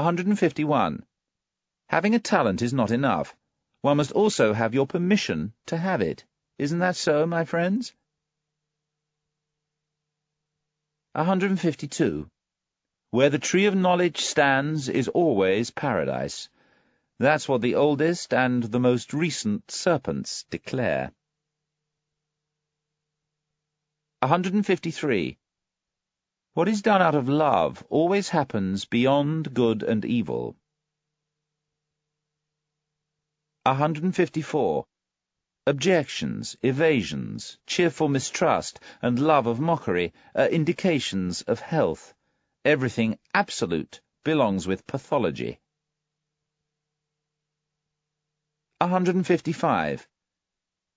151. Having a talent is not enough. One must also have your permission to have it. Isn't that so, my friends? 152. Where the tree of knowledge stands is always paradise. That's what the oldest and the most recent serpents declare. 153. What is done out of love always happens beyond good and evil. 154. Objections, evasions, cheerful mistrust, and love of mockery are indications of health. Everything absolute belongs with pathology. 155.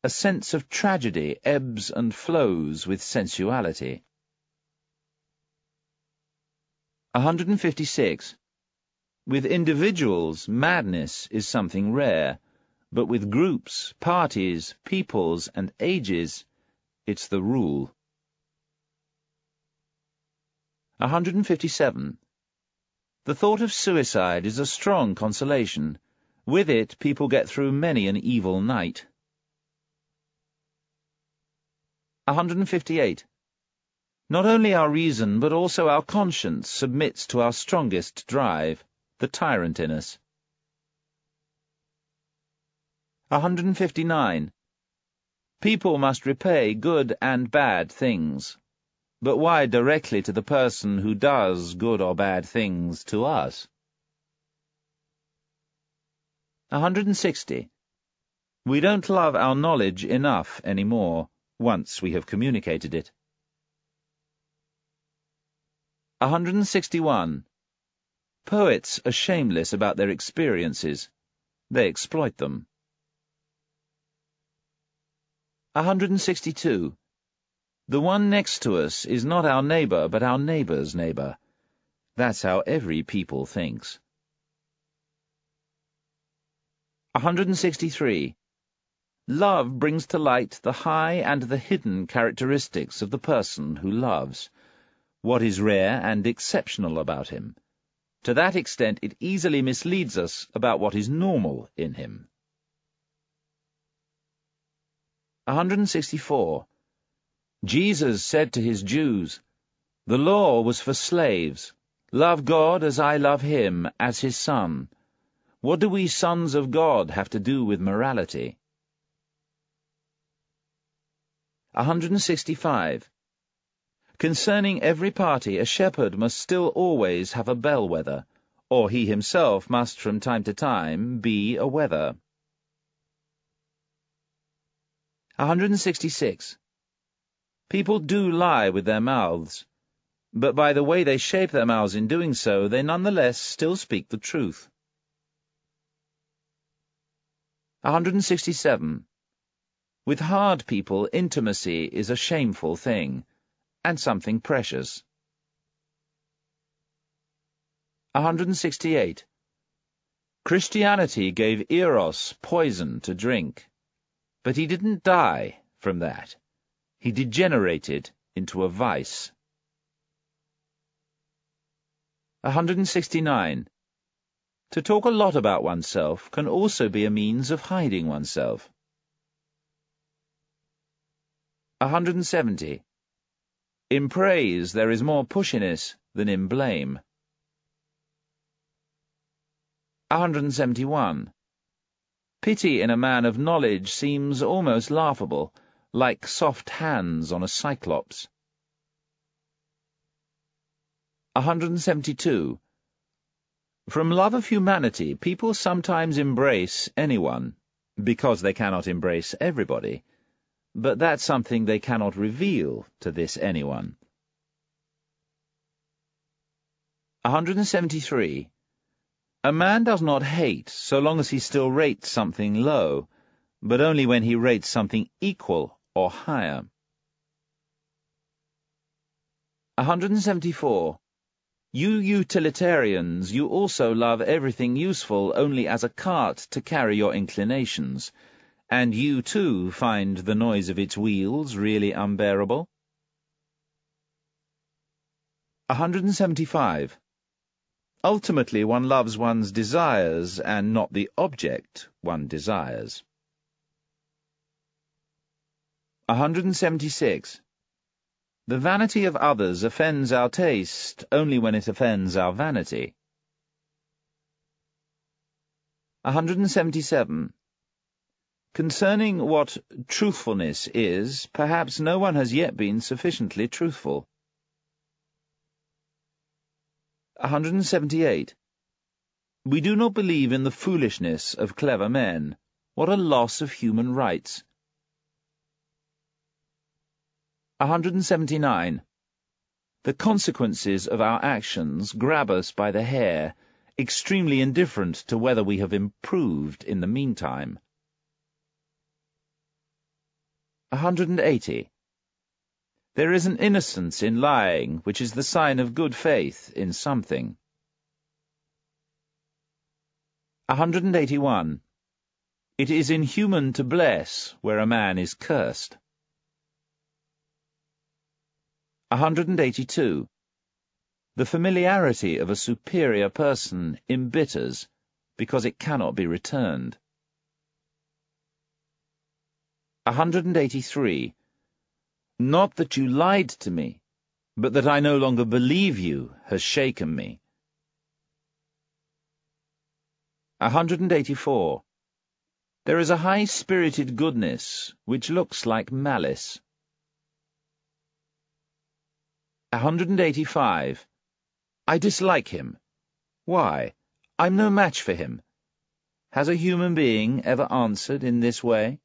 A sense of tragedy ebbs and flows with sensuality. 156. With individuals, madness is something rare, but with groups, parties, peoples, and ages, it's the rule. 157. The thought of suicide is a strong consolation. With it, people get through many an evil night. 158. Not only our reason, but also our conscience submits to our strongest drive, the tyrant in us. 159. People must repay good and bad things. But why directly to the person who does good or bad things to us? 160. We don't love our knowledge enough any more, once we have communicated it. 161. Poets are shameless about their experiences. They exploit them. 162. The one next to us is not our neighbour, but our neighbour's neighbour. That's how every people thinks. 163. Love brings to light the high and the hidden characteristics of the person who loves what is rare and exceptional about him. To that extent, it easily misleads us about what is normal in him. 164. Jesus said to his Jews, The law was for slaves. Love God as I love him, as his son. What do we sons of God have to do with morality? 165. Concerning every party, a shepherd must still always have a bellwether, or he himself must from time to time be a wether. 166. People do lie with their mouths, but by the way they shape their mouths in doing so, they nonetheless still speak the truth. 167. With hard people, intimacy is a shameful thing and something precious. 168. Christianity gave Eros poison to drink, but he didn't die from that. He degenerated into a vice. 169. To talk a lot about oneself can also be a means of hiding oneself. 170. In praise there is more pushiness than in blame. 171. Pity in a man of knowledge seems almost laughable, like soft hands on a cyclops. 172. From love of humanity, people sometimes embrace anyone, because they cannot embrace everybody but that's something they cannot reveal to this anyone. 173. A man does not hate so long as he still rates something low, but only when he rates something equal or higher. 174. You utilitarians, you also love everything useful only as a cart to carry your inclinations, and you too find the noise of its wheels really unbearable? 175. Ultimately, one loves one's desires and not the object one desires. 176. The vanity of others offends our taste only when it offends our vanity. 177. Concerning what truthfulness is, perhaps no one has yet been sufficiently truthful. 178. We do not believe in the foolishness of clever men. What a loss of human rights! 179. The consequences of our actions grab us by the hair, extremely indifferent to whether we have improved in the meantime. 180. There is an innocence in lying which is the sign of good faith in something. 181. It is inhuman to bless where a man is cursed. 182. The familiarity of a superior person embitters, because it cannot be returned. 183. Not that you lied to me, but that I no longer believe you has shaken me. 184. There is a high-spirited goodness which looks like malice. 185. I dislike him. Why? I'm no match for him. Has a human being ever answered in this way?